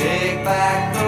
Take back